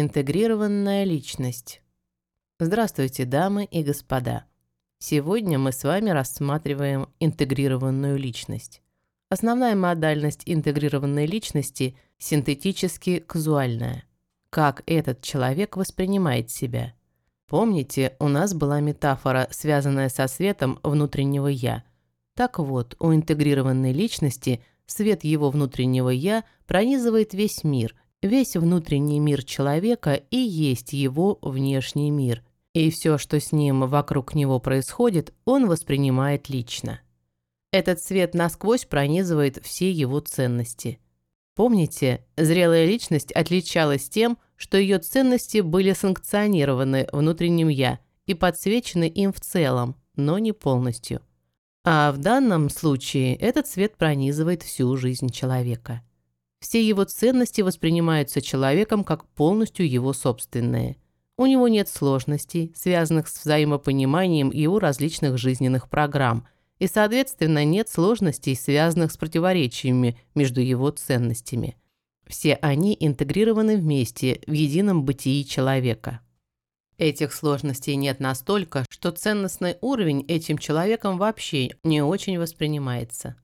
Интегрированная личность. Здравствуйте, дамы и господа. Сегодня мы с вами рассматриваем интегрированную личность. Основная модальность интегрированной личности – синтетически-казуальная. Как этот человек воспринимает себя. Помните, у нас была метафора, связанная со светом внутреннего «я». Так вот, у интегрированной личности свет его внутреннего «я» пронизывает весь мир – Весь внутренний мир человека и есть его внешний мир, и все, что с ним вокруг него происходит, он воспринимает лично. Этот свет насквозь пронизывает все его ценности. Помните, зрелая личность отличалась тем, что ее ценности были санкционированы внутренним «я» и подсвечены им в целом, но не полностью. А в данном случае этот свет пронизывает всю жизнь человека. Все его ценности воспринимаются человеком как полностью его собственные. У него нет сложностей, связанных с взаимопониманием его различных жизненных программ, и, соответственно, нет сложностей, связанных с противоречиями между его ценностями. Все они интегрированы вместе в едином бытии человека. Этих сложностей нет настолько, что ценностный уровень этим человеком вообще не очень воспринимается.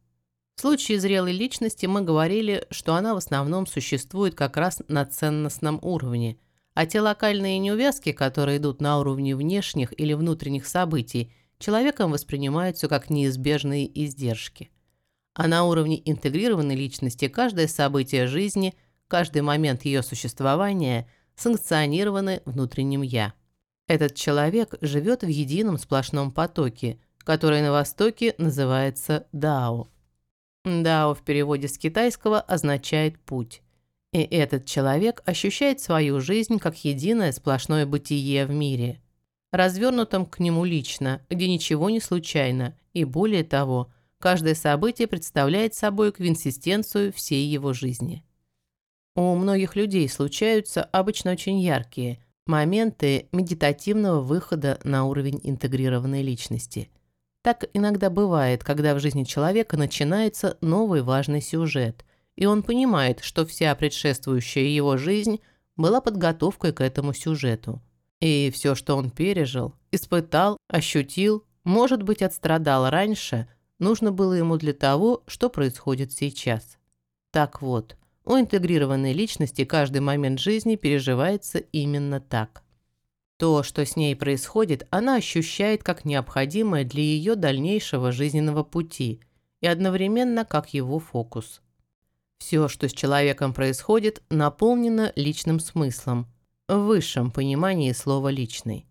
В случае зрелой личности мы говорили, что она в основном существует как раз на ценностном уровне, а те локальные неувязки, которые идут на уровне внешних или внутренних событий, человеком воспринимаются как неизбежные издержки. А на уровне интегрированной личности каждое событие жизни, каждый момент ее существования санкционированы внутренним «я». Этот человек живет в едином сплошном потоке, который на Востоке называется Дао. Дао в переводе с китайского означает «путь». И этот человек ощущает свою жизнь как единое сплошное бытие в мире, развернутом к нему лично, где ничего не случайно, и более того, каждое событие представляет собой консистенцию всей его жизни. У многих людей случаются обычно очень яркие моменты медитативного выхода на уровень интегрированной личности – так иногда бывает, когда в жизни человека начинается новый важный сюжет, и он понимает, что вся предшествующая его жизнь была подготовкой к этому сюжету. И все, что он пережил, испытал, ощутил, может быть, отстрадал раньше, нужно было ему для того, что происходит сейчас. Так вот, у интегрированной личности каждый момент жизни переживается именно так. То, что с ней происходит, она ощущает как необходимое для ее дальнейшего жизненного пути и одновременно как его фокус. Все, что с человеком происходит, наполнено личным смыслом, в высшем понимании слова «личный».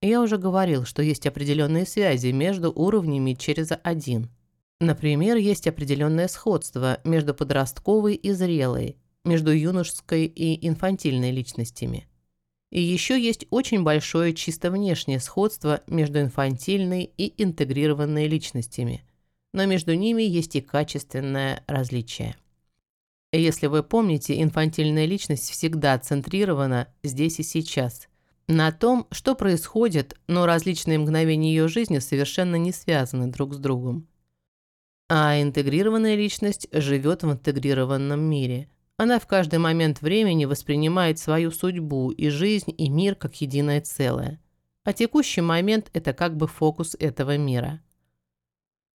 Я уже говорил, что есть определенные связи между уровнями через один. Например, есть определенное сходство между подростковой и зрелой, между юношеской и инфантильной личностями – и еще есть очень большое чисто внешнее сходство между инфантильной и интегрированной личностями, но между ними есть и качественное различие. Если вы помните, инфантильная личность всегда центрирована здесь и сейчас, на том, что происходит, но различные мгновения ее жизни совершенно не связаны друг с другом. А интегрированная личность живет в интегрированном мире – она в каждый момент времени воспринимает свою судьбу и жизнь, и мир как единое целое. А текущий момент – это как бы фокус этого мира.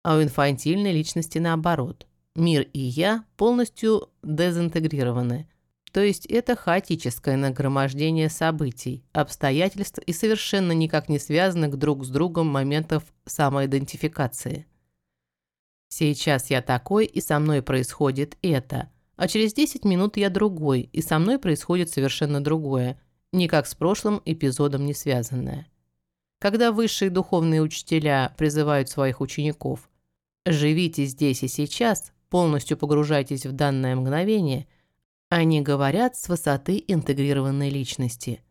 А у инфантильной личности наоборот. Мир и я полностью дезинтегрированы. То есть это хаотическое нагромождение событий, обстоятельств и совершенно никак не связанных друг с другом моментов самоидентификации. Сейчас я такой, и со мной происходит это – а через 10 минут я другой, и со мной происходит совершенно другое, никак с прошлым эпизодом не связанное. Когда высшие духовные учителя призывают своих учеников «живите здесь и сейчас», полностью погружайтесь в данное мгновение, они говорят с высоты интегрированной личности.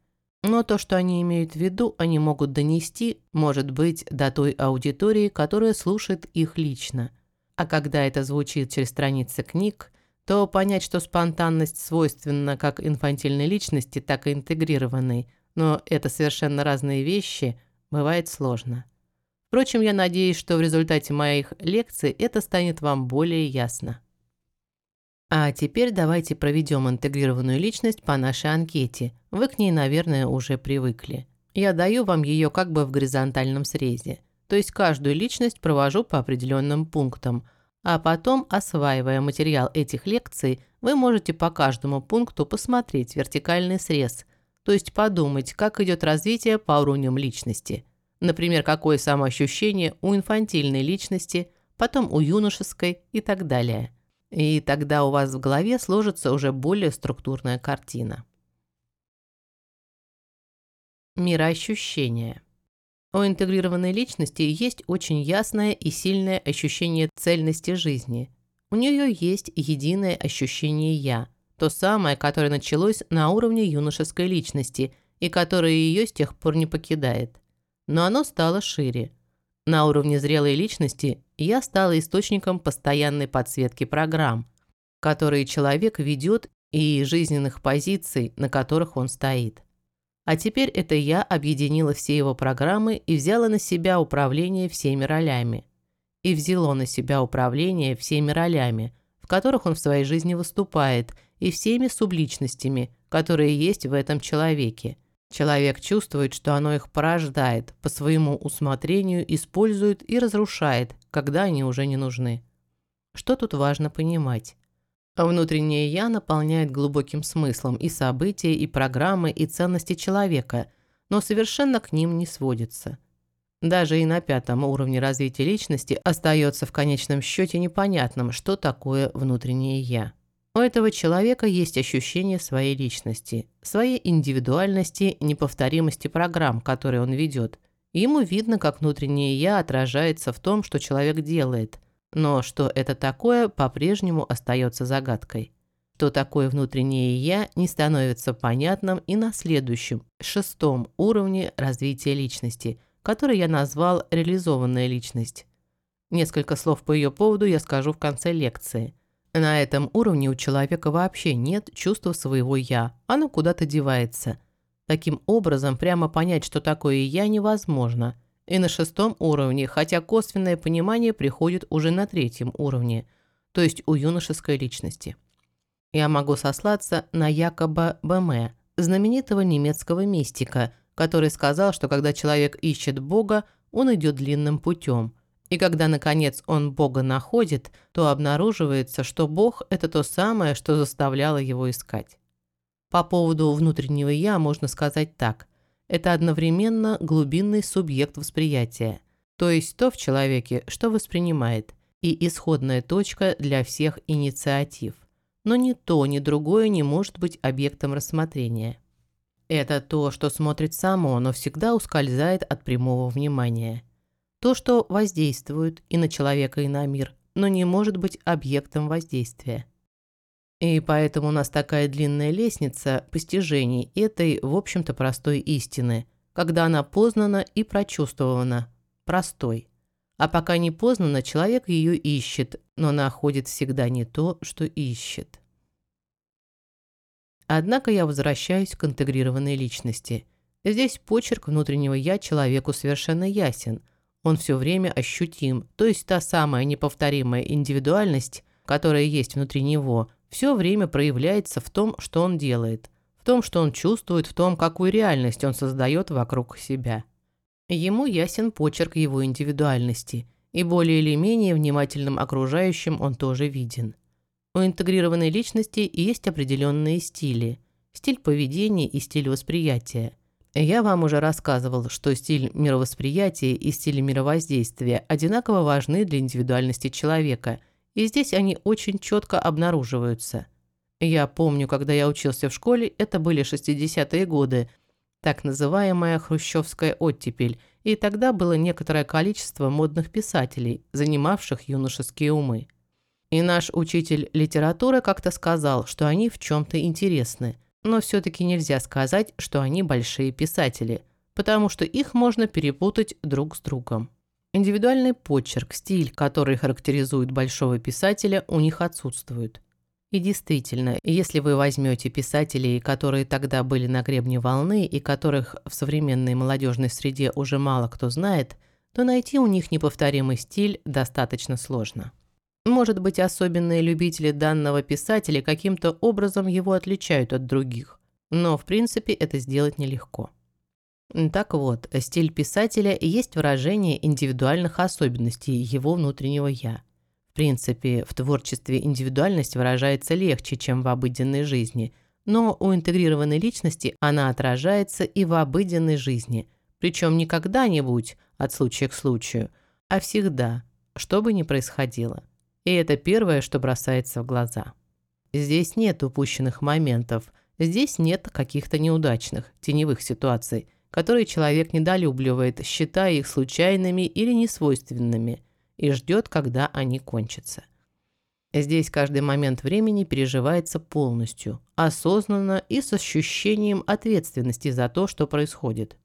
Но то, что они имеют в виду, они могут донести, может быть, до той аудитории, которая слушает их лично. А когда это звучит через страницы книг, то понять, что спонтанность свойственна как инфантильной личности, так и интегрированной, но это совершенно разные вещи, бывает сложно. Впрочем, я надеюсь, что в результате моих лекций это станет вам более ясно. А теперь давайте проведем интегрированную личность по нашей анкете. Вы к ней, наверное, уже привыкли. Я даю вам ее как бы в горизонтальном срезе. То есть каждую личность провожу по определенным пунктам. А потом, осваивая материал этих лекций, вы можете по каждому пункту посмотреть вертикальный срез. То есть подумать, как идет развитие по уровням личности. Например, какое самоощущение у инфантильной личности, потом у юношеской и так далее. И тогда у вас в голове сложится уже более структурная картина. Мироощущение. У интегрированной личности есть очень ясное и сильное ощущение цельности жизни. У нее есть единое ощущение «я», то самое, которое началось на уровне юношеской личности и которое ее с тех пор не покидает. Но оно стало шире. На уровне зрелой личности я стала источником постоянной подсветки программ, которые человек ведет и жизненных позиций, на которых он стоит. А теперь это я объединила все его программы и взяла на себя управление всеми ролями. И взяло на себя управление всеми ролями, в которых он в своей жизни выступает, и всеми субличностями, которые есть в этом человеке – Человек чувствует, что оно их порождает, по своему усмотрению использует и разрушает, когда они уже не нужны. Что тут важно понимать? Внутреннее «я» наполняет глубоким смыслом и события, и программы, и ценности человека, но совершенно к ним не сводится. Даже и на пятом уровне развития личности остается в конечном счете непонятным, что такое внутреннее «я». У этого человека есть ощущение своей личности, своей индивидуальности, неповторимости программ, которые он ведет. Ему видно, как внутреннее «я» отражается в том, что человек делает. Но что это такое, по-прежнему остается загадкой. Что такое внутреннее «я» не становится понятным и на следующем, шестом уровне развития личности, который я назвал «реализованная личность». Несколько слов по ее поводу я скажу в конце лекции – на этом уровне у человека вообще нет чувства своего «я», оно куда-то девается. Таким образом, прямо понять, что такое «я» невозможно. И на шестом уровне, хотя косвенное понимание приходит уже на третьем уровне, то есть у юношеской личности. Я могу сослаться на Якоба Бёме, знаменитого немецкого мистика, который сказал, что когда человек ищет Бога, он идет длинным путем – и когда, наконец, он Бога находит, то обнаруживается, что Бог – это то самое, что заставляло его искать. По поводу внутреннего «я» можно сказать так. Это одновременно глубинный субъект восприятия, то есть то в человеке, что воспринимает, и исходная точка для всех инициатив. Но ни то, ни другое не может быть объектом рассмотрения. Это то, что смотрит само, но всегда ускользает от прямого внимания – то, что воздействует и на человека, и на мир, но не может быть объектом воздействия. И поэтому у нас такая длинная лестница постижений этой, в общем-то, простой истины, когда она познана и прочувствована, простой. А пока не познана, человек ее ищет, но находит всегда не то, что ищет. Однако я возвращаюсь к интегрированной личности. Здесь почерк внутреннего «я» человеку совершенно ясен – он все время ощутим, то есть та самая неповторимая индивидуальность, которая есть внутри него, все время проявляется в том, что он делает, в том, что он чувствует, в том, какую реальность он создает вокруг себя. Ему ясен почерк его индивидуальности, и более или менее внимательным окружающим он тоже виден. У интегрированной личности есть определенные стили, стиль поведения и стиль восприятия – я вам уже рассказывал, что стиль мировосприятия и стиль мировоздействия одинаково важны для индивидуальности человека, и здесь они очень четко обнаруживаются. Я помню, когда я учился в школе, это были 60-е годы, так называемая хрущевская оттепель, и тогда было некоторое количество модных писателей, занимавших юношеские умы. И наш учитель литературы как-то сказал, что они в чем-то интересны – но все-таки нельзя сказать, что они большие писатели, потому что их можно перепутать друг с другом. Индивидуальный почерк, стиль, который характеризует большого писателя, у них отсутствует. И действительно, если вы возьмете писателей, которые тогда были на гребне волны и которых в современной молодежной среде уже мало кто знает, то найти у них неповторимый стиль достаточно сложно. Может быть, особенные любители данного писателя каким-то образом его отличают от других, но в принципе это сделать нелегко. Так вот, стиль писателя есть выражение индивидуальных особенностей его внутреннего «я». В принципе, в творчестве индивидуальность выражается легче, чем в обыденной жизни, но у интегрированной личности она отражается и в обыденной жизни, причем не когда-нибудь, от случая к случаю, а всегда, что бы ни происходило. И это первое, что бросается в глаза. Здесь нет упущенных моментов, здесь нет каких-то неудачных, теневых ситуаций, которые человек недолюбливает, считая их случайными или несвойственными, и ждет, когда они кончатся. Здесь каждый момент времени переживается полностью, осознанно и с ощущением ответственности за то, что происходит.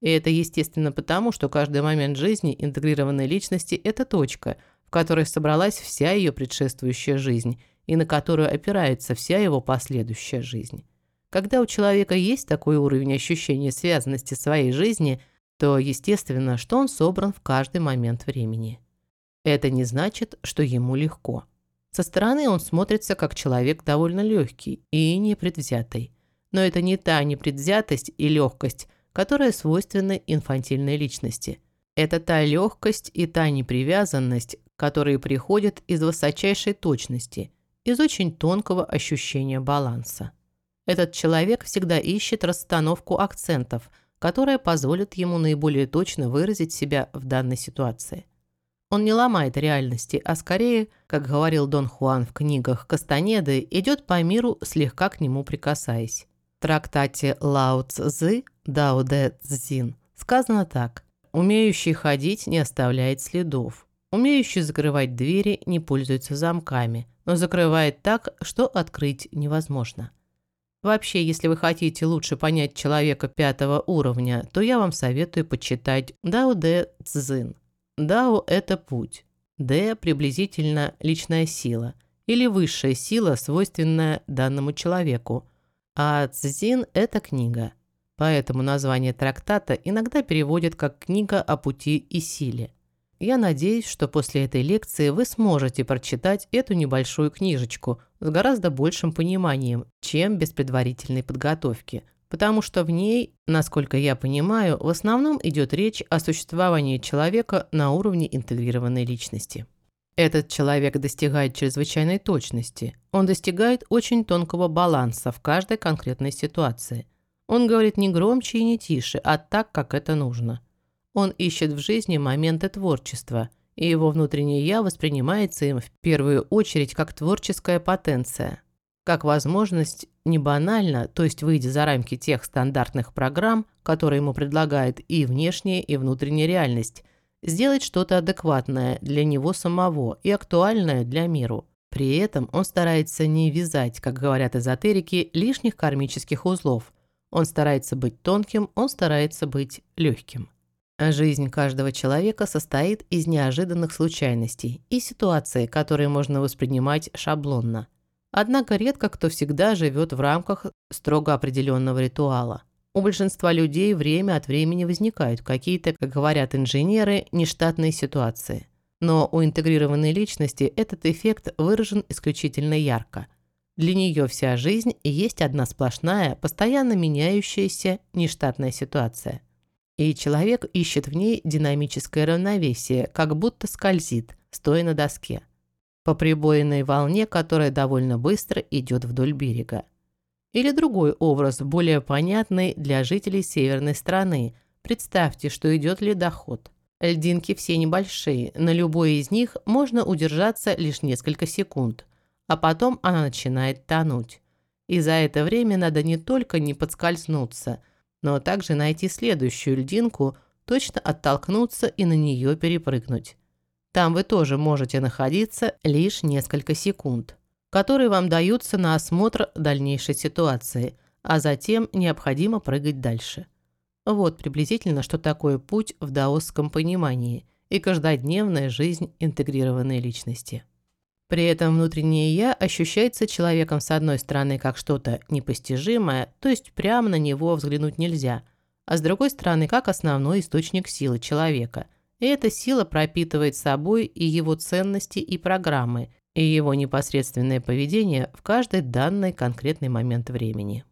И это естественно потому, что каждый момент жизни интегрированной личности – это точка – в которой собралась вся ее предшествующая жизнь и на которую опирается вся его последующая жизнь. Когда у человека есть такой уровень ощущения связанности своей жизни, то естественно, что он собран в каждый момент времени. Это не значит, что ему легко. Со стороны он смотрится как человек довольно легкий и непредвзятый. Но это не та непредвзятость и легкость, которая свойственны инфантильной личности. Это та легкость и та непривязанность, которые приходят из высочайшей точности, из очень тонкого ощущения баланса. Этот человек всегда ищет расстановку акцентов, которая позволит ему наиболее точно выразить себя в данной ситуации. Он не ломает реальности, а скорее, как говорил Дон Хуан в книгах Кастанеды, идет по миру, слегка к нему прикасаясь. В трактате Лао Цзы Дао Дэ Цзин сказано так «Умеющий ходить не оставляет следов, Умеющий закрывать двери не пользуется замками, но закрывает так, что открыть невозможно. Вообще, если вы хотите лучше понять человека пятого уровня, то я вам советую почитать Дао Дэ Цзин. Дао – это путь. Дэ – приблизительно личная сила или высшая сила, свойственная данному человеку. А Цзин – это книга. Поэтому название трактата иногда переводят как «книга о пути и силе». Я надеюсь, что после этой лекции вы сможете прочитать эту небольшую книжечку с гораздо большим пониманием, чем без предварительной подготовки, потому что в ней, насколько я понимаю, в основном идет речь о существовании человека на уровне интегрированной личности. Этот человек достигает чрезвычайной точности. Он достигает очень тонкого баланса в каждой конкретной ситуации. Он говорит не громче и не тише, а так, как это нужно – он ищет в жизни моменты творчества, и его внутреннее «я» воспринимается им в первую очередь как творческая потенция, как возможность не банально, то есть выйдя за рамки тех стандартных программ, которые ему предлагает и внешняя, и внутренняя реальность, сделать что-то адекватное для него самого и актуальное для миру. При этом он старается не вязать, как говорят эзотерики, лишних кармических узлов. Он старается быть тонким, он старается быть легким. Жизнь каждого человека состоит из неожиданных случайностей и ситуаций, которые можно воспринимать шаблонно. Однако редко кто всегда живет в рамках строго определенного ритуала. У большинства людей время от времени возникают какие-то, как говорят инженеры, нештатные ситуации. Но у интегрированной личности этот эффект выражен исключительно ярко. Для нее вся жизнь есть одна сплошная, постоянно меняющаяся нештатная ситуация и человек ищет в ней динамическое равновесие, как будто скользит, стоя на доске, по прибойной волне, которая довольно быстро идет вдоль берега. Или другой образ, более понятный для жителей северной страны. Представьте, что идет ледоход. Льдинки все небольшие, на любой из них можно удержаться лишь несколько секунд, а потом она начинает тонуть. И за это время надо не только не подскользнуться – но также найти следующую льдинку, точно оттолкнуться и на нее перепрыгнуть. Там вы тоже можете находиться лишь несколько секунд, которые вам даются на осмотр дальнейшей ситуации, а затем необходимо прыгать дальше. Вот приблизительно, что такое путь в даосском понимании и каждодневная жизнь интегрированной личности. При этом внутреннее «я» ощущается человеком с одной стороны как что-то непостижимое, то есть прямо на него взглянуть нельзя, а с другой стороны как основной источник силы человека, И эта сила пропитывает собой и его ценности и программы, и его непосредственное поведение в каждый данный конкретный момент времени.